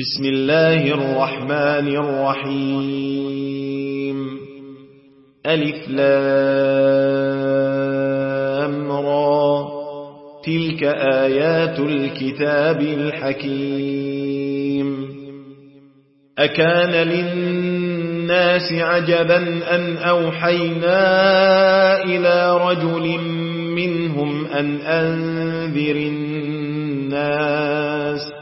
بسم الله الرحمن الرحيم. ألف لام را. تلك آيات الكتاب الحكيم. أكان للناس عجبا أن أوحينا إلى رجل منهم أن أنذر الناس.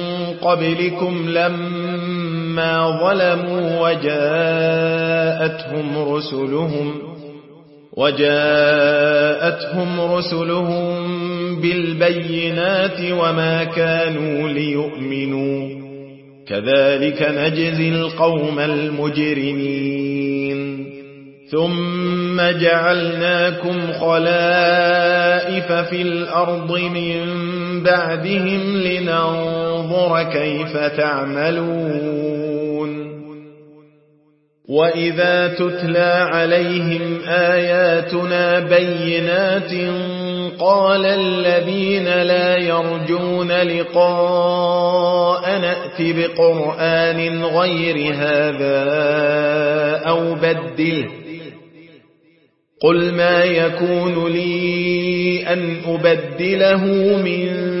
قبلكم لما ظلموا وجاءتهم رسلهم وجاءتهم رسلهم بالبينات وما كانوا ليؤمنوا. كذلك نجزي القوم المجرمين. ثم جعلناكم خلائف في الأرض من بعدهم لننظر كيف تعملون وإذا تتلى عليهم آياتنا بينات قال الذين لا يرجون لقاء نأتي بقرآن غير هذا أو بدله قل ما يكون لي أن أبدله من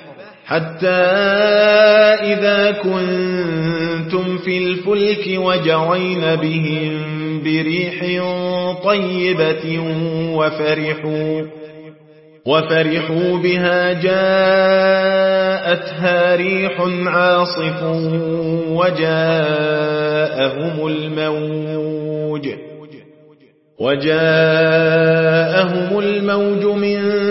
حتى إذا كنتم في الفلك وجرين بهم بريح طيبة وفرحوا وفرحوا بها جاءتها ريح عاصف وجاءهم الموج وجاءهم الموج من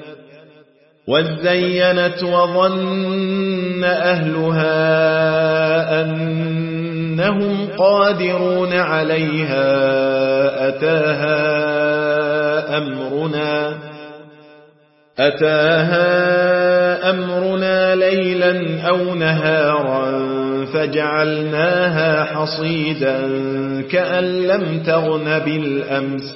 وزينت وظن أهلها أنهم قادرون عليها أتاها أمرنا أتاها أمرنا ليلا أو نهارا فجعلناها حصيدا كأن لم تغن بالأمس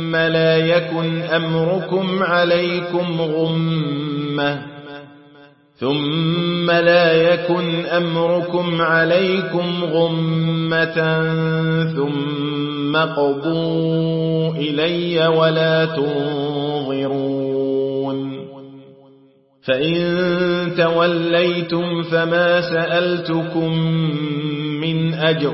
لا يكن أمركم عليكم غمة. ثم لا يكن أمركم عليكم غمة. ثم قضوا إلي ولا تنظرون. فإن توليتم فما سألتكم من أجر.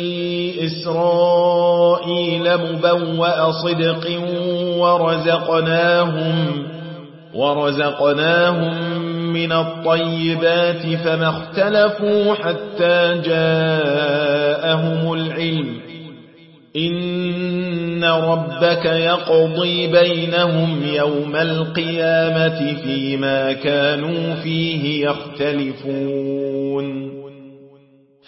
إسرائيل مبوأ صدق ورزقناهم ورزقناهم من الطيبات فما اختلفوا حتى جاءهم العلم. إن ربك يقضي بينهم يوم القيامة فيما كانوا فيه يختلفون.